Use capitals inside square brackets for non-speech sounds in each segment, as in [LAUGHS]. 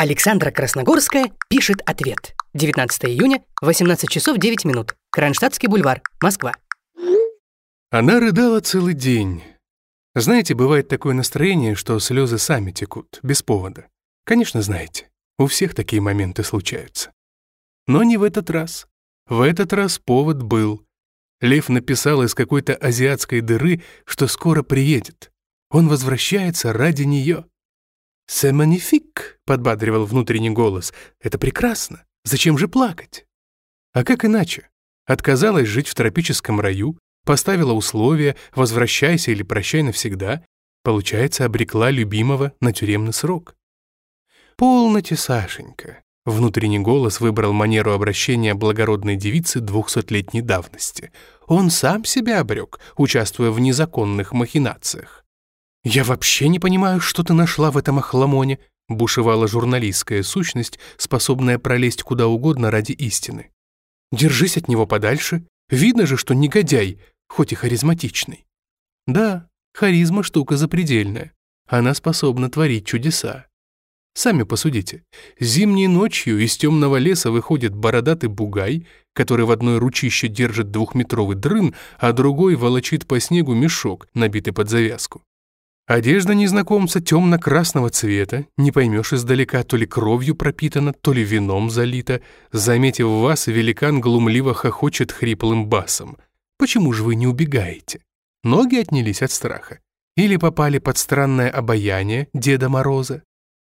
Александра Красногорская пишет ответ. 19 июня, 18 часов 9 минут. Кронштадтский бульвар, Москва. Она рыдала целый день. Знаете, бывает такое настроение, что слезы сами текут, без повода. Конечно, знаете, у всех такие моменты случаются. Но не в этот раз. В этот раз повод был. Лев написал из какой-то азиатской дыры, что скоро приедет. Он возвращается ради нее. «C'est magnifique», — подбадривал внутренний голос. «Это прекрасно. Зачем же плакать?» А как иначе? Отказалась жить в тропическом раю, поставила условия «возвращайся или прощай навсегда», получается, обрекла любимого на тюремный срок. «Полноте, Сашенька», — внутренний голос выбрал манеру обращения благородной девицы двухсотлетней давности. Он сам себя обрек, участвуя в незаконных махинациях. «Я вообще не понимаю, что ты нашла в этом охламоне», бушевала журналистская сущность, способная пролезть куда угодно ради истины. «Держись от него подальше. Видно же, что негодяй, хоть и харизматичный». Да, харизма штука запредельная. Она способна творить чудеса. Сами посудите. Зимней ночью из темного леса выходит бородатый бугай, который в одной ручище держит двухметровый дрын, а другой волочит по снегу мешок, набитый под завязку. Одежда незнакомца темно-красного цвета, не поймешь издалека, то ли кровью пропитана, то ли вином залита. Заметив вас, великан глумливо хохочет хриплым басом. Почему же вы не убегаете? Ноги отнялись от страха? Или попали под странное обаяние Деда Мороза?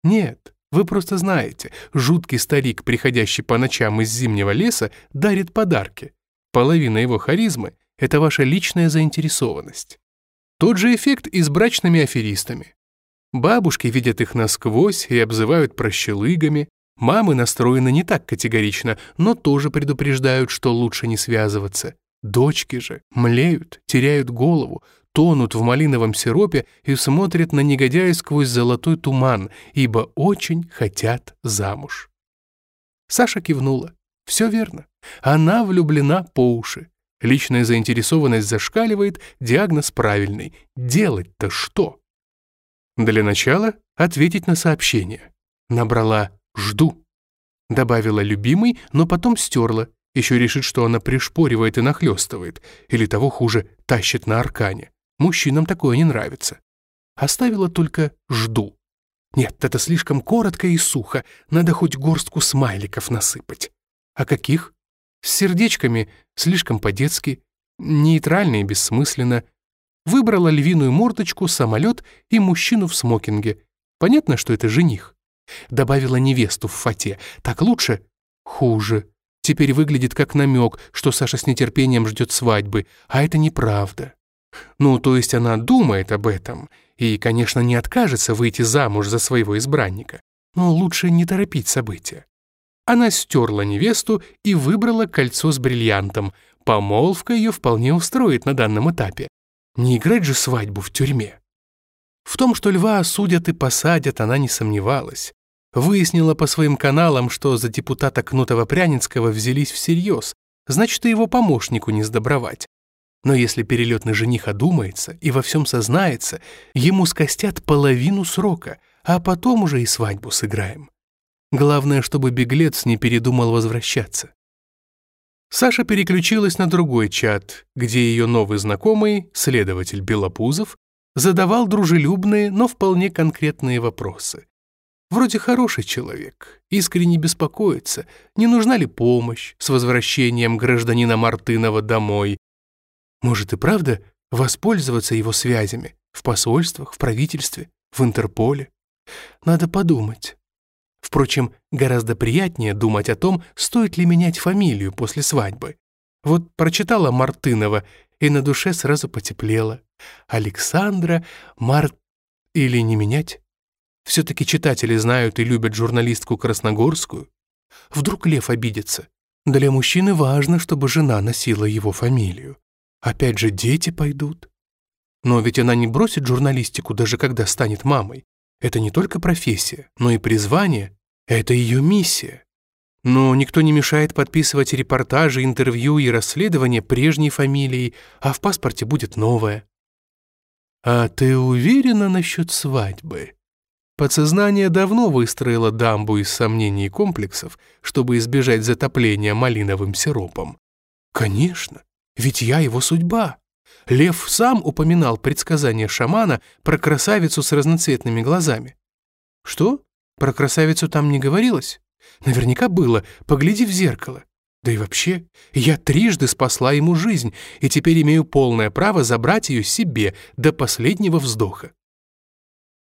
Нет, вы просто знаете, жуткий старик, приходящий по ночам из зимнего леса, дарит подарки. Половина его харизмы — это ваша личная заинтересованность. Тот же эффект и с брачными аферистами. Бабушки видят их насквозь и обзывают прощелыгами, мамы настроены не так категорично, но тоже предупреждают, что лучше не связываться. Дочки же млеют, теряют голову, тонут в малиновом сиропе и смотрят на негодяя сквозь золотой туман, ибо очень хотят замуж. Саша кивнула. Все верно. Она влюблена по уши. Личная заинтересованность зашкаливает, диагноз правильный. Делать-то что? Для начала ответить на сообщение. Набрала «жду». Добавила «любимый», но потом стерла. Еще решит, что она пришпоривает и нахлестывает. Или того хуже, тащит на аркане. Мужчинам такое не нравится. Оставила только «жду». Нет, это слишком коротко и сухо. Надо хоть горстку смайликов насыпать. А каких? С сердечками слишком по-детски, нейтрально и бессмысленно. Выбрала львиную мордочку, самолет и мужчину в смокинге. Понятно, что это жених. Добавила невесту в фате. Так лучше? Хуже. Теперь выглядит как намек, что Саша с нетерпением ждет свадьбы, а это неправда. Ну, то есть она думает об этом и, конечно, не откажется выйти замуж за своего избранника. Но лучше не торопить события. Она стерла невесту и выбрала кольцо с бриллиантом. Помолвка ее вполне устроит на данном этапе. Не играть же свадьбу в тюрьме. В том, что льва осудят и посадят, она не сомневалась. Выяснила по своим каналам, что за депутата Кнутова-Пряницкого взялись всерьез, значит, и его помощнику не сдобровать. Но если перелетный жених одумается и во всем сознается, ему скостят половину срока, а потом уже и свадьбу сыграем. Главное, чтобы беглец не передумал возвращаться. Саша переключилась на другой чат, где ее новый знакомый, следователь Белопузов, задавал дружелюбные, но вполне конкретные вопросы. Вроде хороший человек, искренне беспокоится, не нужна ли помощь с возвращением гражданина Мартынова домой. Может и правда воспользоваться его связями в посольствах, в правительстве, в Интерполе? Надо подумать. Впрочем, гораздо приятнее думать о том, стоит ли менять фамилию после свадьбы. Вот прочитала Мартынова, и на душе сразу потеплело. Александра Март... Или не менять? Все-таки читатели знают и любят журналистку Красногорскую. Вдруг Лев обидится. Для мужчины важно, чтобы жена носила его фамилию. Опять же, дети пойдут. Но ведь она не бросит журналистику, даже когда станет мамой. Это не только профессия, но и призвание. Это ее миссия. Но никто не мешает подписывать репортажи, интервью и расследования прежней фамилией, а в паспорте будет новая. «А ты уверена насчет свадьбы?» Подсознание давно выстроило дамбу из сомнений и комплексов, чтобы избежать затопления малиновым сиропом. Конечно, ведь я его судьба. Лев сам упоминал предсказание шамана про красавицу с разноцветными глазами. Что? Про красавицу там не говорилось? Наверняка было, погляди в зеркало. Да и вообще, я трижды спасла ему жизнь, и теперь имею полное право забрать ее себе до последнего вздоха.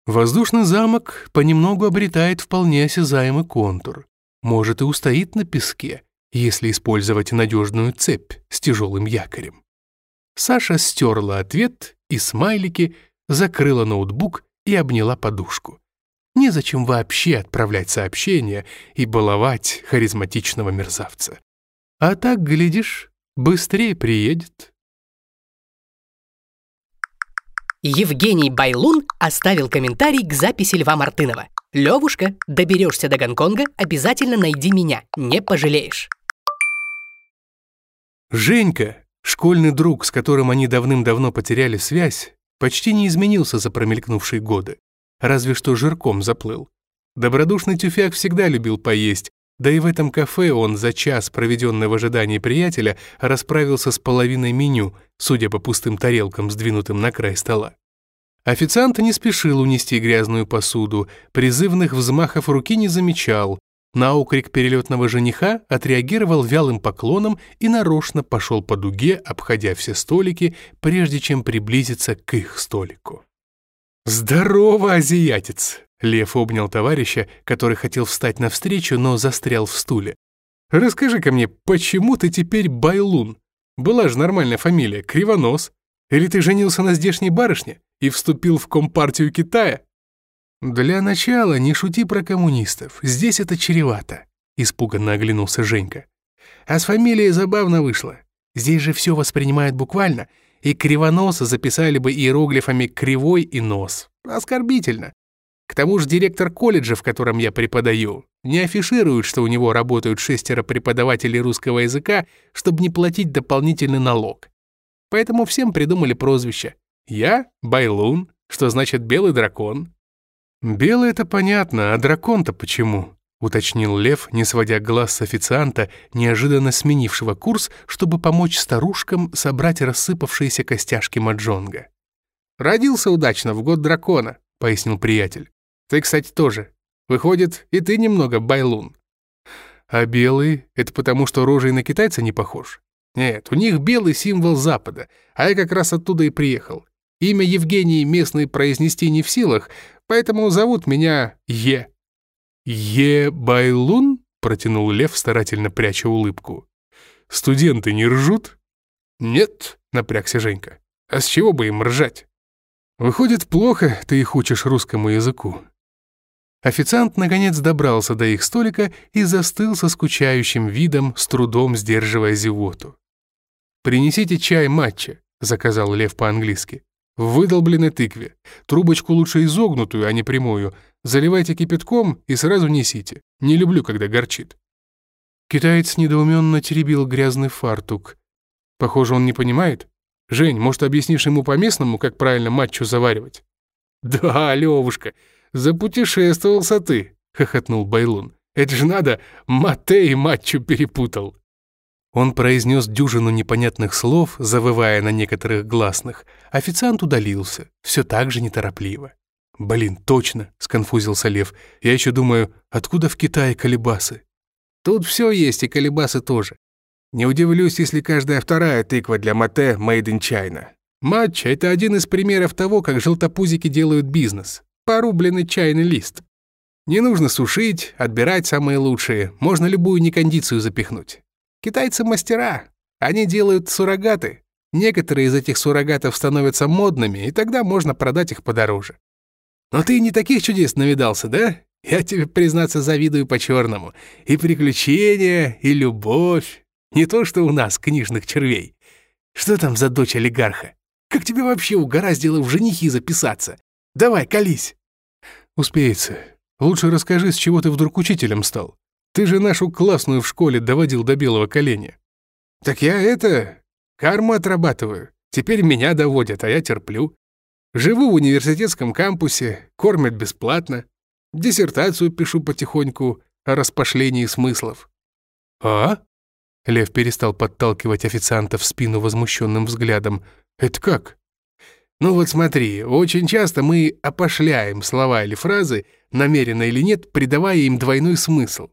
Воздушный замок понемногу обретает вполне осязаемый контур. Может и устоит на песке, если использовать надежную цепь с тяжелым якорем. Саша стерла ответ и смайлики, закрыла ноутбук и обняла подушку. Незачем вообще отправлять сообщения и баловать харизматичного мерзавца. А так, глядишь, быстрее приедет. Евгений Байлун оставил комментарий к записи Льва Мартынова. «Левушка, доберешься до Гонконга, обязательно найди меня, не пожалеешь». Женька, школьный друг, с которым они давным-давно потеряли связь, почти не изменился за промелькнувшие годы разве что жирком заплыл. Добродушный тюфяк всегда любил поесть, да и в этом кафе он за час, проведенный в ожидании приятеля, расправился с половиной меню, судя по пустым тарелкам, сдвинутым на край стола. Официант не спешил унести грязную посуду, призывных взмахов руки не замечал, на окрик перелетного жениха отреагировал вялым поклоном и нарочно пошел по дуге, обходя все столики, прежде чем приблизиться к их столику. «Здорово, азиатец!» Лев обнял товарища, который хотел встать навстречу, но застрял в стуле. «Расскажи-ка мне, почему ты теперь Байлун? Была же нормальная фамилия, Кривонос. Или ты женился на здешней барышне и вступил в Компартию Китая?» «Для начала не шути про коммунистов, здесь это чревато», — испуганно оглянулся Женька. «А с фамилией забавно вышло. Здесь же все воспринимают буквально, и кривоноса записали бы иероглифами «кривой» и «нос». Оскорбительно. К тому же директор колледжа, в котором я преподаю, не афиширует, что у него работают шестеро преподавателей русского языка, чтобы не платить дополнительный налог. Поэтому всем придумали прозвище. Я — Байлун, что значит «белый дракон». Белый — это понятно, а дракон-то почему? уточнил Лев, не сводя глаз с официанта, неожиданно сменившего курс, чтобы помочь старушкам собрать рассыпавшиеся костяшки маджонга. «Родился удачно в год дракона», — пояснил приятель. «Ты, кстати, тоже. Выходит, и ты немного байлун». «А белый — это потому, что рожей на китайца не похож?» «Нет, у них белый символ Запада, а я как раз оттуда и приехал. Имя Евгений местные произнести не в силах, поэтому зовут меня Е». «Е-Байлун?» — протянул Лев, старательно пряча улыбку. «Студенты не ржут?» «Нет», — напрягся Женька. «А с чего бы им ржать?» «Выходит, плохо ты их учишь русскому языку». Официант, наконец, добрался до их столика и застыл со скучающим видом, с трудом сдерживая зевоту. «Принесите чай матча», — заказал Лев по-английски. «В выдолбленной тыкве. Трубочку лучше изогнутую, а не прямую, Заливайте кипятком и сразу несите. Не люблю, когда горчит». Китаец недоуменно теребил грязный фартук. Похоже, он не понимает. «Жень, может, объяснишь ему по-местному, как правильно матчу заваривать?» «Да, Левушка, запутешествовался ты», — хохотнул Байлун. «Это же надо, мате и матчу перепутал». Он произнес дюжину непонятных слов, завывая на некоторых гласных. Официант удалился, все так же неторопливо. «Блин, точно!» — сконфузился Лев. «Я еще думаю, откуда в Китае колебасы?» «Тут все есть, и колебасы тоже. Не удивлюсь, если каждая вторая тыква для мате made in China. Матч — это один из примеров того, как желтопузики делают бизнес. Порубленный чайный лист. Не нужно сушить, отбирать самые лучшие, можно любую некондицию запихнуть. Китайцы мастера, они делают суррогаты. Некоторые из этих суррогатов становятся модными, и тогда можно продать их подороже. Но ты не таких чудес навидался, да? Я тебе, признаться, завидую по-черному. И приключения, и любовь. Не то, что у нас, книжных червей. Что там за дочь олигарха? Как тебе вообще угораздило в женихи записаться? Давай, колись. Успеется. Лучше расскажи, с чего ты вдруг учителем стал. Ты же нашу классную в школе доводил до белого коленя. Так я это... карму отрабатываю. Теперь меня доводят, а я терплю. Живу в университетском кампусе, кормят бесплатно. Диссертацию пишу потихоньку о распошлении смыслов». «А?» Лев перестал подталкивать официанта в спину возмущенным взглядом. «Это как?» «Ну вот смотри, очень часто мы опошляем слова или фразы, намеренно или нет, придавая им двойной смысл».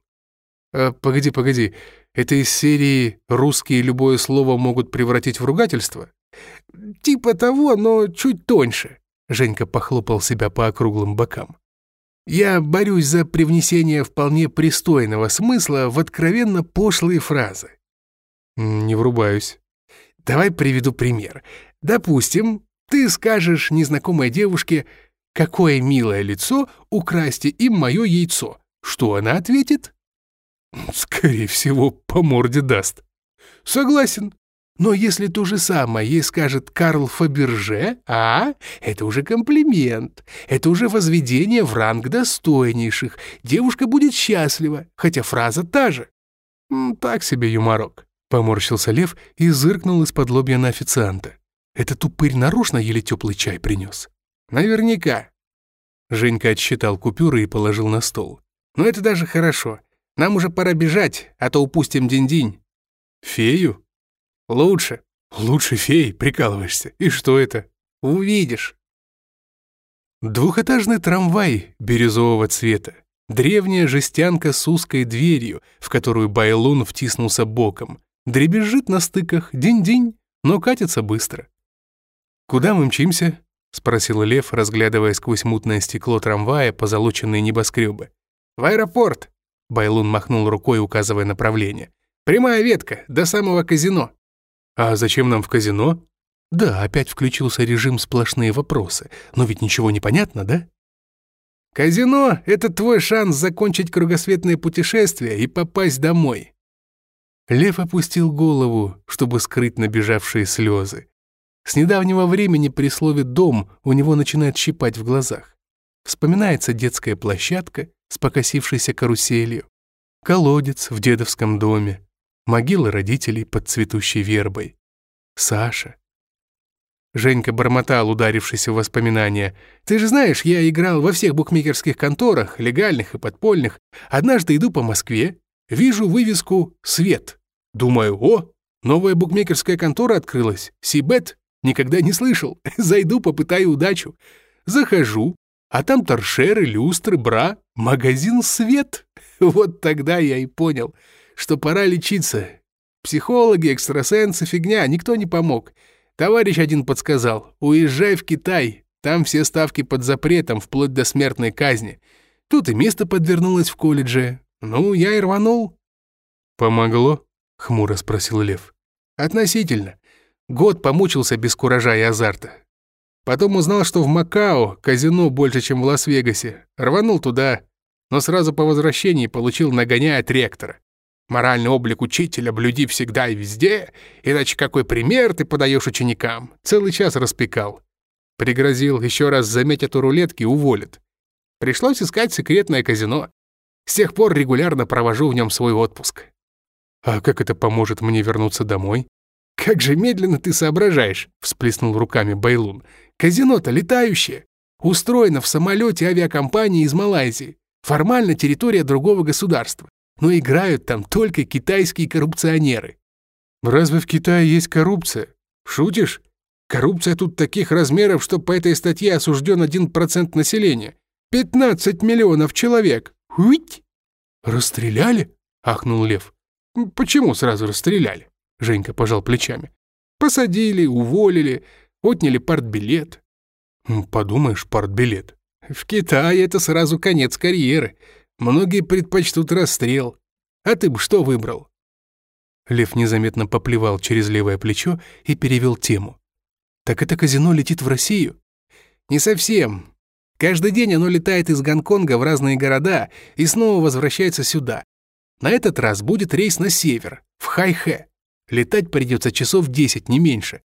А, «Погоди, погоди, это из серии «Русские любое слово могут превратить в ругательство»?» «Типа того, но чуть тоньше», — Женька похлопал себя по округлым бокам. «Я борюсь за привнесение вполне пристойного смысла в откровенно пошлые фразы». «Не врубаюсь». «Давай приведу пример. Допустим, ты скажешь незнакомой девушке, какое милое лицо, украсьте им мое яйцо. Что она ответит?» «Скорее всего, по морде даст». «Согласен. Но если то же самое ей скажет Карл Фаберже, а, это уже комплимент, это уже возведение в ранг достойнейших. Девушка будет счастлива, хотя фраза та же. Так себе юморок. Поморщился Лев и зыркнул из-под лобья на официанта. Этот упырь нарочно еле теплый чай принес. Наверняка. Женька отсчитал купюры и положил на стол. Но это даже хорошо. Нам уже пора бежать, а то упустим день-день. Фею? Лучше. Лучше фей, прикалываешься. И что это? Увидишь. Двухэтажный трамвай бирюзового цвета. Древняя жестянка с узкой дверью, в которую Байлун втиснулся боком. Дребезжит на стыках, день-день, но катится быстро. «Куда мы мчимся?» — спросил Лев, разглядывая сквозь мутное стекло трамвая позолоченные небоскребы. «В аэропорт!» — Байлун махнул рукой, указывая направление. «Прямая ветка, до самого казино». «А зачем нам в казино?» «Да, опять включился режим сплошные вопросы. Но ведь ничего не понятно, да?» «Казино — это твой шанс закончить кругосветное путешествие и попасть домой». Лев опустил голову, чтобы скрыть набежавшие слезы. С недавнего времени при слове «дом» у него начинает щипать в глазах. Вспоминается детская площадка с покосившейся каруселью, колодец в дедовском доме, могила родителей под цветущей вербой. Саша. Женька бормотал, ударившись в воспоминания. «Ты же знаешь, я играл во всех букмекерских конторах, легальных и подпольных. Однажды иду по Москве, вижу вывеску «Свет». Думаю, о, новая букмекерская контора открылась, Сибет. Никогда не слышал. [LAUGHS] Зайду, попытаю удачу. Захожу, а там торшеры, люстры, бра, магазин «Свет». [LAUGHS] Вот тогда я и понял — что пора лечиться. Психологи, экстрасенсы, фигня, никто не помог. Товарищ один подсказал, уезжай в Китай, там все ставки под запретом, вплоть до смертной казни. Тут и место подвернулось в колледже. Ну, я и рванул. «Помогло?» — хмуро спросил Лев. «Относительно. Год помучился без куража и азарта. Потом узнал, что в Макао казино больше, чем в Лас-Вегасе. Рванул туда, но сразу по возвращении получил нагоняя от ректора. Моральный облик учителя блюди всегда и везде, иначе какой пример ты подаешь ученикам? Целый час распекал. Пригрозил, еще раз заметят у рулетки, уволят. Пришлось искать секретное казино. С тех пор регулярно провожу в нем свой отпуск. А как это поможет мне вернуться домой? Как же медленно ты соображаешь, всплеснул руками Байлун. Казино-то летающее. Устроено в самолете авиакомпании из Малайзии. Формально территория другого государства но играют там только китайские коррупционеры. Разве в Китае есть коррупция? Шутишь? Коррупция тут таких размеров, что по этой статье осужден 1% населения. 15 миллионов человек. Уить! Расстреляли? Ахнул Лев. Почему сразу расстреляли? Женька пожал плечами. Посадили, уволили, отняли партбилет. Подумаешь, партбилет. В Китае это сразу конец карьеры. Многие предпочтут расстрел. А ты бы что выбрал?» Лев незаметно поплевал через левое плечо и перевел тему. «Так это казино летит в Россию?» «Не совсем. Каждый день оно летает из Гонконга в разные города и снова возвращается сюда. На этот раз будет рейс на север, в Хайхэ. Летать придется часов 10, не меньше.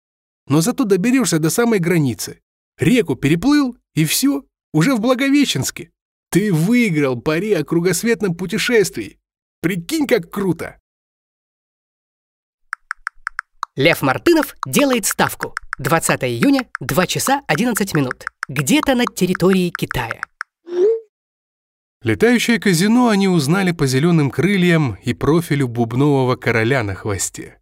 Но зато доберешься до самой границы. Реку переплыл, и все, уже в Благовещенске. Ты выиграл пари о кругосветном путешествии. Прикинь, как круто!» Лев Мартынов делает ставку. 20 июня, 2 часа 11 минут. Где-то на территории Китая. Летающее казино они узнали по зеленым крыльям и профилю бубнового короля на хвосте.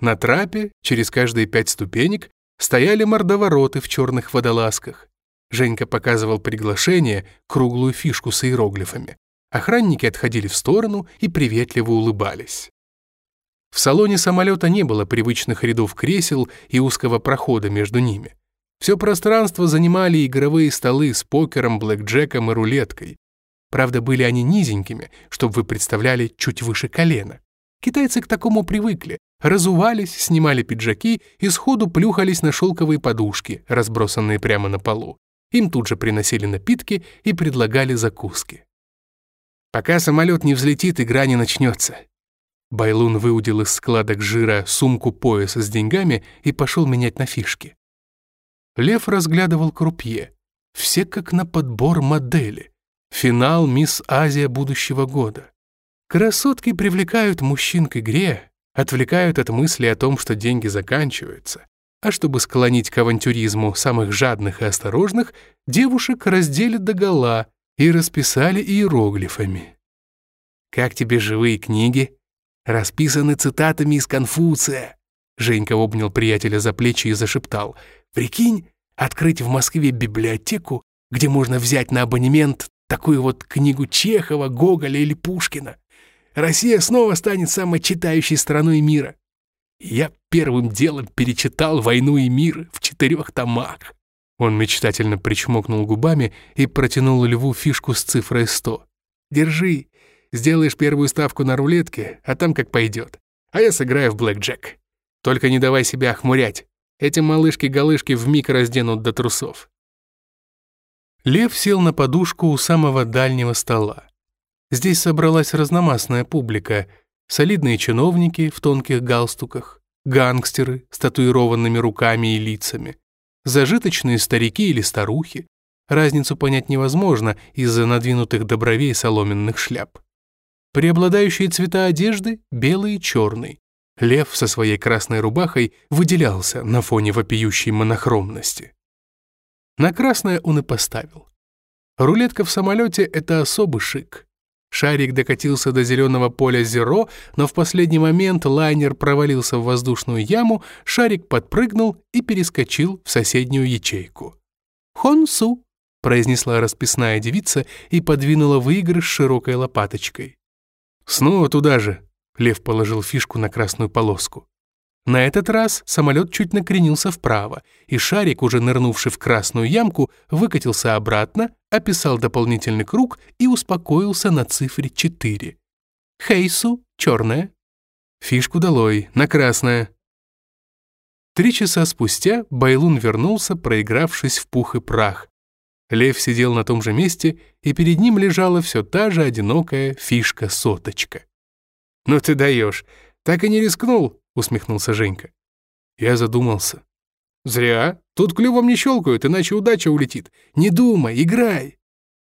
На трапе, через каждые пять ступенек, стояли мордовороты в черных водолазках. Женька показывал приглашение, круглую фишку с иероглифами. Охранники отходили в сторону и приветливо улыбались. В салоне самолета не было привычных рядов кресел и узкого прохода между ними. Все пространство занимали игровые столы с покером, блэкджеком и рулеткой. Правда, были они низенькими, чтобы вы представляли, чуть выше колена. Китайцы к такому привыкли. Разувались, снимали пиджаки и сходу плюхались на шелковые подушки, разбросанные прямо на полу. Им тут же приносили напитки и предлагали закуски. «Пока самолет не взлетит, игра не начнется». Байлун выудил из складок жира сумку пояса с деньгами и пошел менять на фишки. Лев разглядывал крупье. Все как на подбор модели. Финал «Мисс Азия» будущего года. Красотки привлекают мужчин к игре, отвлекают от мысли о том, что деньги заканчиваются. А чтобы склонить к авантюризму самых жадных и осторожных, девушек разделят догола и расписали иероглифами. «Как тебе живые книги?» «Расписаны цитатами из Конфуция». Женька обнял приятеля за плечи и зашептал. «Прикинь, открыть в Москве библиотеку, где можно взять на абонемент такую вот книгу Чехова, Гоголя или Пушкина. Россия снова станет самой читающей страной мира. Я первым делом перечитал «Войну и мир» в четырех томах. Он мечтательно причмокнул губами и протянул льву фишку с цифрой 100. «Держи, сделаешь первую ставку на рулетке, а там как пойдет. А я сыграю в блэкджек. Только не давай себя охмурять. Эти малышки-галышки вмиг разденут до трусов. Лев сел на подушку у самого дальнего стола. Здесь собралась разномастная публика, солидные чиновники в тонких галстуках, гангстеры с татуированными руками и лицами, зажиточные старики или старухи. Разницу понять невозможно из-за надвинутых до бровей соломенных шляп. Преобладающие цвета одежды – белый и черный. Лев со своей красной рубахой выделялся на фоне вопиющей монохромности. На красное он и поставил. Рулетка в самолете — это особый шик. Шарик докатился до зеленого поля Зеро, но в последний момент лайнер провалился в воздушную яму, шарик подпрыгнул и перескочил в соседнюю ячейку. «Хонсу», — произнесла расписная девица и подвинула выигрыш широкой лопаточкой. «Снова туда же», — Лев положил фишку на красную полоску. На этот раз самолет чуть накренился вправо, и шарик, уже нырнувший в красную ямку, выкатился обратно, описал дополнительный круг и успокоился на цифре 4. Хейсу — черная. Фишку долой, на красное. Три часа спустя Байлун вернулся, проигравшись в пух и прах. Лев сидел на том же месте, и перед ним лежала все та же одинокая фишка-соточка. «Ну ты даешь, так и не рискнул», усмехнулся Женька. Я задумался. «Зря. Тут клювом не щелкают, иначе удача улетит. Не думай, играй!»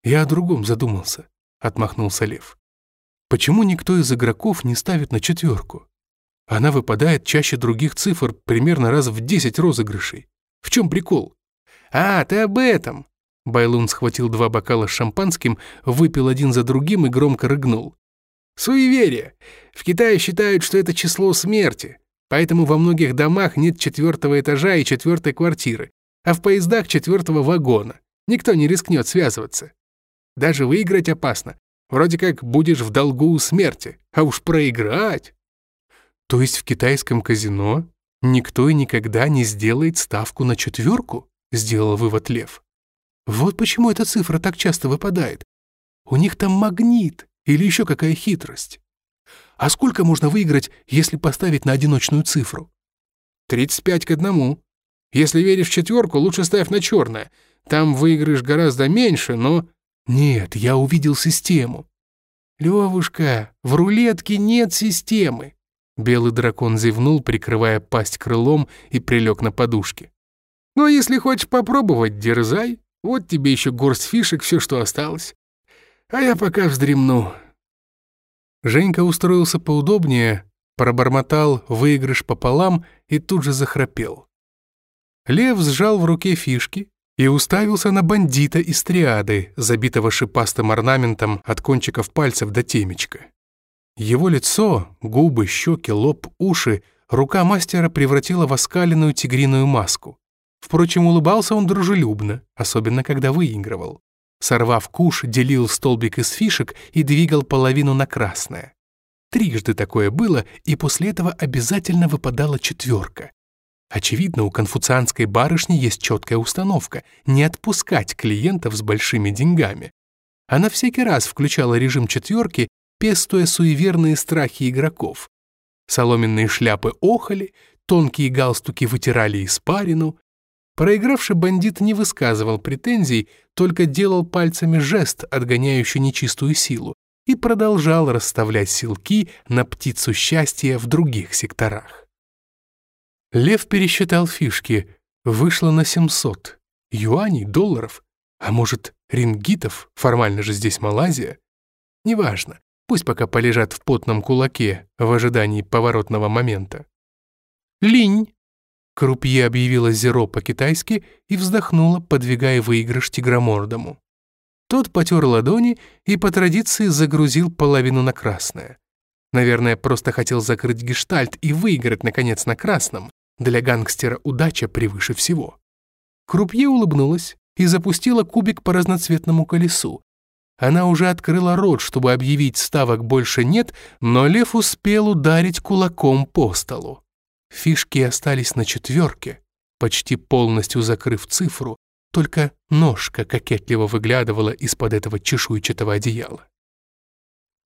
«Я о другом задумался», — отмахнулся Лев. «Почему никто из игроков не ставит на четверку? Она выпадает чаще других цифр примерно раз в десять розыгрышей. В чем прикол?» «А, ты об этом!» Байлун схватил два бокала с шампанским, выпил один за другим и громко рыгнул. Суеверие. В Китае считают, что это число смерти, поэтому во многих домах нет четвертого этажа и четвертой квартиры, а в поездах четвертого вагона. Никто не рискнет связываться. Даже выиграть опасно. Вроде как будешь в долгу у смерти, а уж проиграть. То есть в китайском казино никто и никогда не сделает ставку на четверку? Сделал вывод Лев. Вот почему эта цифра так часто выпадает. У них там магнит. Или еще какая хитрость? А сколько можно выиграть, если поставить на одиночную цифру? 35 к одному. Если веришь в четверку, лучше ставь на черное. Там выиграешь гораздо меньше, но... Нет, я увидел систему. Левушка, в рулетке нет системы. Белый дракон зевнул, прикрывая пасть крылом и прилег на подушке. Ну а если хочешь попробовать, дерзай. Вот тебе еще горсть фишек, все, что осталось а я пока вздремну». Женька устроился поудобнее, пробормотал выигрыш пополам и тут же захрапел. Лев сжал в руке фишки, и уставился на бандита из триады, забитого шипастым орнаментом от кончиков пальцев до темечка. Его лицо, губы, щеки, лоб, уши рука мастера превратила в оскаленную тигриную маску. Впрочем, улыбался он дружелюбно, особенно когда выигрывал. Сорвав куш, делил столбик из фишек и двигал половину на красное. Трижды такое было, и после этого обязательно выпадала четверка. Очевидно, у конфуцианской барышни есть четкая установка — не отпускать клиентов с большими деньгами. Она всякий раз включала режим четверки, пестуя суеверные страхи игроков. Соломенные шляпы охали, тонкие галстуки вытирали испарину. Проигравший бандит не высказывал претензий, только делал пальцами жест, отгоняющий нечистую силу, и продолжал расставлять силки на птицу счастья в других секторах. Лев пересчитал фишки. Вышло на 700. Юаней, долларов. А может, рингитов? Формально же здесь Малайзия. Неважно. Пусть пока полежат в потном кулаке в ожидании поворотного момента. «Линь!» Крупье объявила зеро по-китайски и вздохнула, подвигая выигрыш тигромордому. Тот потер ладони и по традиции загрузил половину на красное. Наверное, просто хотел закрыть гештальт и выиграть, наконец, на красном. Для гангстера удача превыше всего. Крупье улыбнулась и запустила кубик по разноцветному колесу. Она уже открыла рот, чтобы объявить ставок больше нет, но лев успел ударить кулаком по столу. Фишки остались на четверке, почти полностью закрыв цифру, только ножка кокетливо выглядывала из-под этого чешуйчатого одеяла.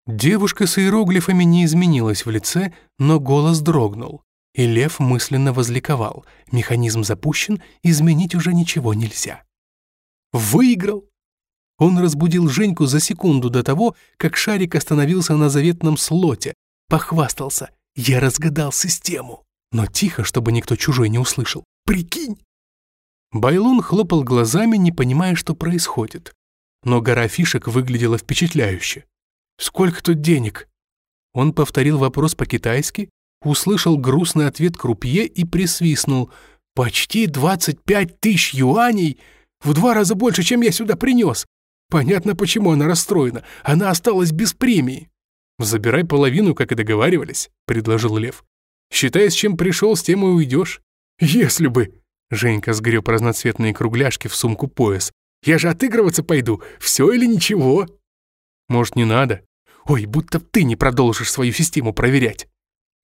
Девушка с иероглифами не изменилась в лице, но голос дрогнул, и лев мысленно возликовал. Механизм запущен, изменить уже ничего нельзя. Выиграл! Он разбудил Женьку за секунду до того, как шарик остановился на заветном слоте. Похвастался. Я разгадал систему. Но тихо, чтобы никто чужой не услышал. Прикинь! Байлун хлопал глазами, не понимая, что происходит. Но гора фишек выглядела впечатляюще. «Сколько тут денег?» Он повторил вопрос по-китайски, услышал грустный ответ крупье и присвистнул. «Почти 25 тысяч юаней! В два раза больше, чем я сюда принес! Понятно, почему она расстроена. Она осталась без премии». «Забирай половину, как и договаривались», — предложил Лев. «Считай, с чем пришел, с тем и уйдешь». «Если бы...» — Женька сгреб разноцветные кругляшки в сумку-пояс. «Я же отыгрываться пойду. Все или ничего?» «Может, не надо?» «Ой, будто ты не продолжишь свою систему проверять».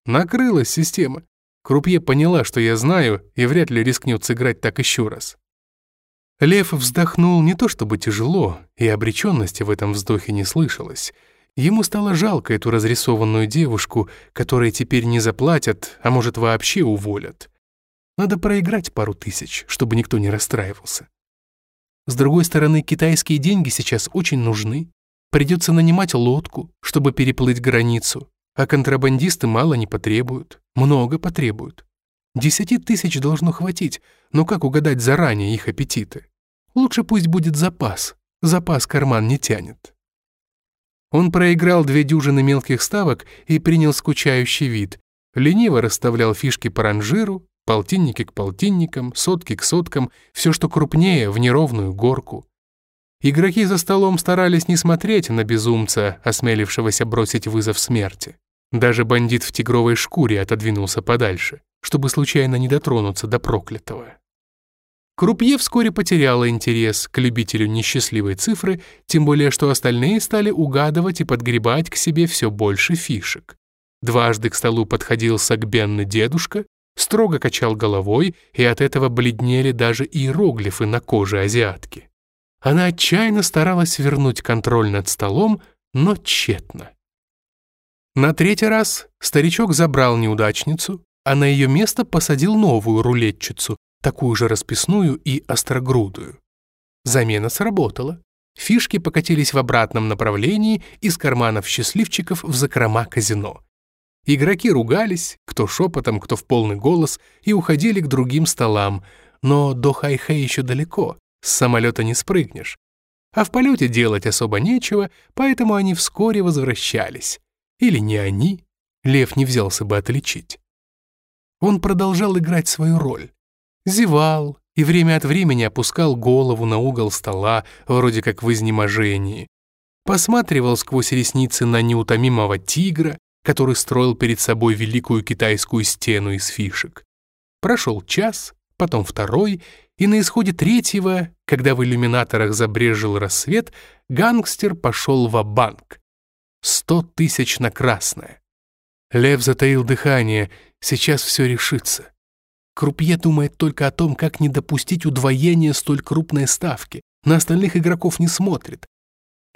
Накрылась система. Крупье поняла, что я знаю, и вряд ли рискнет сыграть так еще раз. Лев вздохнул не то чтобы тяжело, и обреченности в этом вздохе не слышалось. Ему стало жалко эту разрисованную девушку, которой теперь не заплатят, а может вообще уволят. Надо проиграть пару тысяч, чтобы никто не расстраивался. С другой стороны, китайские деньги сейчас очень нужны. Придется нанимать лодку, чтобы переплыть границу, а контрабандисты мало не потребуют, много потребуют. Десяти тысяч должно хватить, но как угадать заранее их аппетиты? Лучше пусть будет запас, запас карман не тянет. Он проиграл две дюжины мелких ставок и принял скучающий вид. Лениво расставлял фишки по ранжиру, полтинники к полтинникам, сотки к соткам, все, что крупнее, в неровную горку. Игроки за столом старались не смотреть на безумца, осмелившегося бросить вызов смерти. Даже бандит в тигровой шкуре отодвинулся подальше, чтобы случайно не дотронуться до проклятого. Крупье вскоре потеряла интерес к любителю несчастливой цифры, тем более что остальные стали угадывать и подгребать к себе все больше фишек. Дважды к столу подходил сагбенный дедушка, строго качал головой, и от этого бледнели даже иероглифы на коже азиатки. Она отчаянно старалась вернуть контроль над столом, но тщетно. На третий раз старичок забрал неудачницу, а на ее место посадил новую рулетчицу, такую же расписную и острогрудую. Замена сработала. Фишки покатились в обратном направлении из карманов счастливчиков в закрома казино. Игроки ругались, кто шепотом, кто в полный голос, и уходили к другим столам, но до хай-хэ еще далеко, с самолета не спрыгнешь. А в полете делать особо нечего, поэтому они вскоре возвращались. Или не они, Лев не взялся бы отличить. Он продолжал играть свою роль. Зевал, и время от времени опускал голову на угол стола, вроде как в изнеможении. Посматривал сквозь ресницы на неутомимого тигра, который строил перед собой великую китайскую стену из фишек. Прошел час, потом второй, и на исходе третьего, когда в иллюминаторах забрежил рассвет, гангстер пошел в банк Сто тысяч на красное. Лев затаил дыхание, сейчас все решится. Крупье думает только о том, как не допустить удвоения столь крупной ставки. На остальных игроков не смотрит.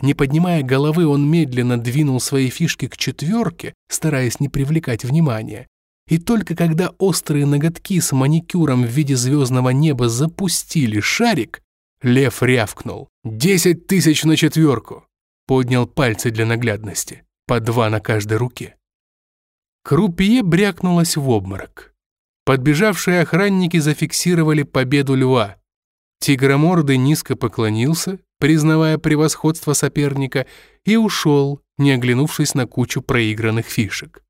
Не поднимая головы, он медленно двинул свои фишки к четверке, стараясь не привлекать внимания. И только когда острые ноготки с маникюром в виде звездного неба запустили шарик, лев рявкнул. «Десять тысяч на четверку!» Поднял пальцы для наглядности, по два на каждой руке. Крупье брякнулось в обморок. Подбежавшие охранники зафиксировали победу льва. Тигромордый низко поклонился, признавая превосходство соперника, и ушел, не оглянувшись на кучу проигранных фишек.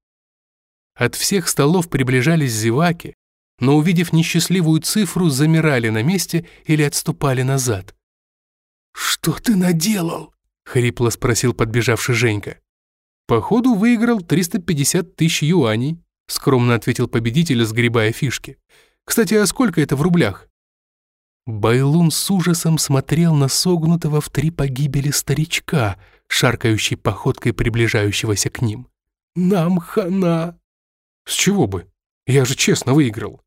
От всех столов приближались зеваки, но, увидев несчастливую цифру, замирали на месте или отступали назад. «Что ты наделал?» — хрипло спросил подбежавший Женька. «Походу, выиграл 350 тысяч юаней», — скромно ответил победитель, сгребая фишки. «Кстати, а сколько это в рублях?» Байлун с ужасом смотрел на согнутого в три погибели старичка, шаркающей походкой приближающегося к ним. «Нам хана!» «С чего бы? Я же честно выиграл!»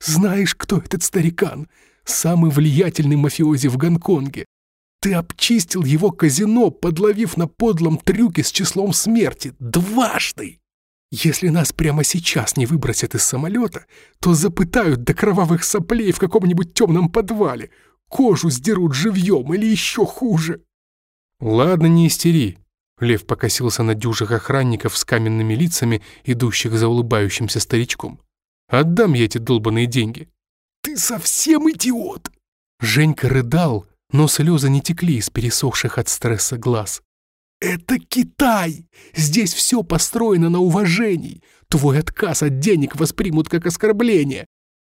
«Знаешь, кто этот старикан? Самый влиятельный мафиози в Гонконге. Ты обчистил его казино, подловив на подлом трюке с числом смерти. Дважды!» Если нас прямо сейчас не выбросят из самолета, то запытают до кровавых соплей в каком-нибудь темном подвале, кожу сдерут живьем или еще хуже. Ладно, не истери. Лев покосился на дюжих охранников с каменными лицами, идущих за улыбающимся старичком. Отдам я эти долбанные деньги. Ты совсем идиот! Женька рыдал, но слезы не текли из пересохших от стресса глаз. «Это Китай! Здесь все построено на уважении. Твой отказ от денег воспримут как оскорбление.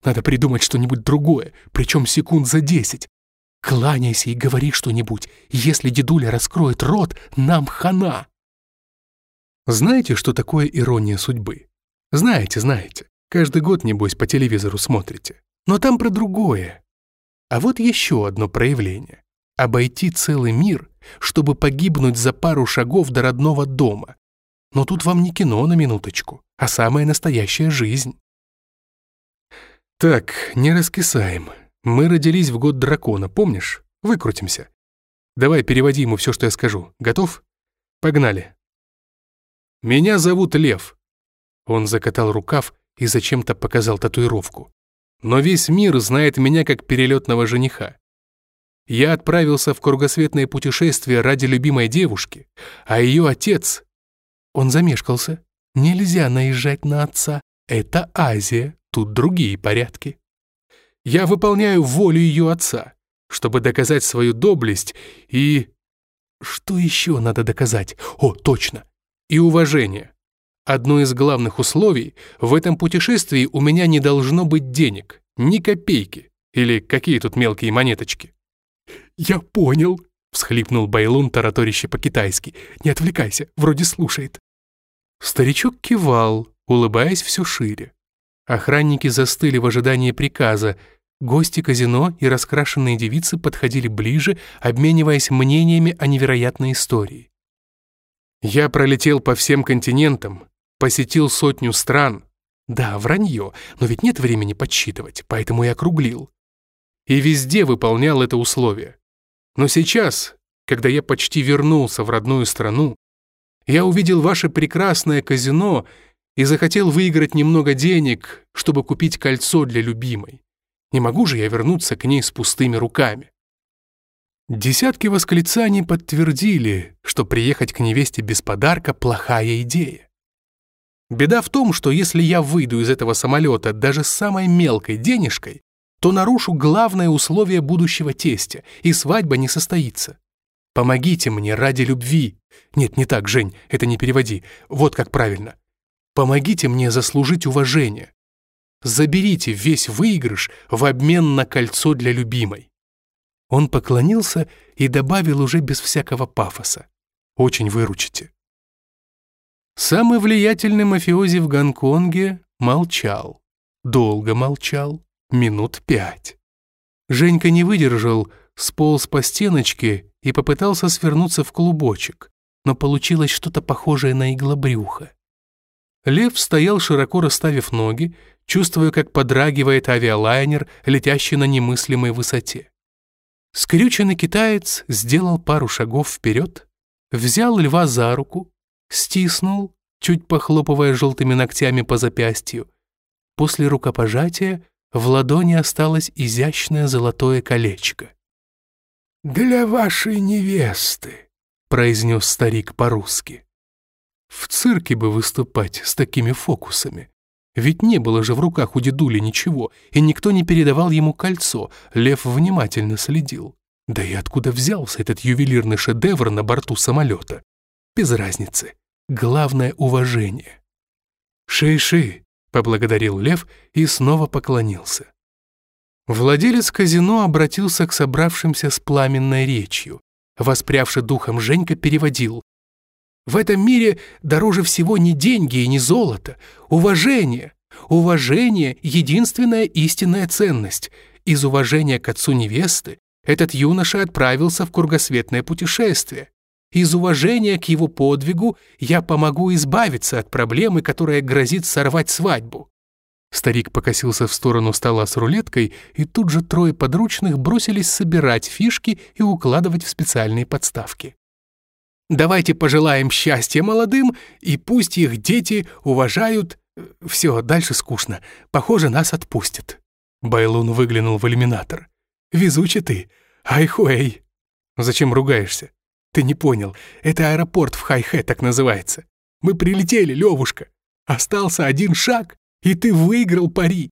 Надо придумать что-нибудь другое, причем секунд за десять. Кланяйся и говори что-нибудь. Если дедуля раскроет рот, нам хана!» Знаете, что такое ирония судьбы? Знаете, знаете. Каждый год, небось, по телевизору смотрите. Но там про другое. А вот еще одно проявление. Обойти целый мир чтобы погибнуть за пару шагов до родного дома. Но тут вам не кино на минуточку, а самая настоящая жизнь. Так, не раскисаем. Мы родились в год дракона, помнишь? Выкрутимся. Давай переводи ему все, что я скажу. Готов? Погнали. Меня зовут Лев. Он закатал рукав и зачем-то показал татуировку. Но весь мир знает меня как перелетного жениха. Я отправился в кругосветное путешествие ради любимой девушки, а ее отец... Он замешкался. Нельзя наезжать на отца. Это Азия, тут другие порядки. Я выполняю волю ее отца, чтобы доказать свою доблесть и... Что еще надо доказать? О, точно! И уважение. Одно из главных условий в этом путешествии у меня не должно быть денег, ни копейки, или какие тут мелкие монеточки. «Я понял», — всхлипнул Байлун, тараторище по-китайски. «Не отвлекайся, вроде слушает». Старичок кивал, улыбаясь все шире. Охранники застыли в ожидании приказа. Гости казино и раскрашенные девицы подходили ближе, обмениваясь мнениями о невероятной истории. «Я пролетел по всем континентам, посетил сотню стран. Да, вранье, но ведь нет времени подсчитывать, поэтому я округлил и везде выполнял это условие. Но сейчас, когда я почти вернулся в родную страну, я увидел ваше прекрасное казино и захотел выиграть немного денег, чтобы купить кольцо для любимой. Не могу же я вернуться к ней с пустыми руками. Десятки восклицаний подтвердили, что приехать к невесте без подарка – плохая идея. Беда в том, что если я выйду из этого самолета даже с самой мелкой денежкой, то нарушу главное условие будущего тестя, и свадьба не состоится. Помогите мне ради любви. Нет, не так, Жень, это не переводи. Вот как правильно. Помогите мне заслужить уважение. заберите весь выигрыш в обмен на кольцо для любимой». Он поклонился и добавил уже без всякого пафоса. «Очень выручите». Самый влиятельный мафиози в Гонконге молчал. Долго молчал, минут пять. Женька не выдержал, сполз по стеночке и попытался свернуться в клубочек, но получилось что-то похожее на иглобрюхо. Лев стоял, широко расставив ноги, чувствуя, как подрагивает авиалайнер, летящий на немыслимой высоте. Скрюченный китаец сделал пару шагов вперед, взял льва за руку, стиснул, чуть похлопывая желтыми ногтями по запястью. После рукопожатия в ладони осталось изящное золотое колечко. «Для вашей невесты», — произнес старик по-русски. В цирке бы выступать с такими фокусами. Ведь не было же в руках у дедули ничего, и никто не передавал ему кольцо, Лев внимательно следил. Да и откуда взялся этот ювелирный шедевр на борту самолета? Без разницы. Главное — уважение. «Ши-ши», — поблагодарил Лев и снова поклонился. Владелец казино обратился к собравшимся с пламенной речью. Воспрявший духом Женька переводил. «В этом мире дороже всего не деньги и не золото, уважение. Уважение — единственная истинная ценность. Из уважения к отцу невесты этот юноша отправился в кругосветное путешествие. Из уважения к его подвигу я помогу избавиться от проблемы, которая грозит сорвать свадьбу». Старик покосился в сторону стола с рулеткой, и тут же трое подручных бросились собирать фишки и укладывать в специальные подставки. «Давайте пожелаем счастья молодым, и пусть их дети уважают...» «Все, дальше скучно. Похоже, нас отпустят». Байлун выглянул в иллюминатор. «Везучий ты. Айхуэй». «Зачем ругаешься?» Ты не понял, это аэропорт в Хайхэ так называется. Мы прилетели, Левушка. Остался один шаг, и ты выиграл пари.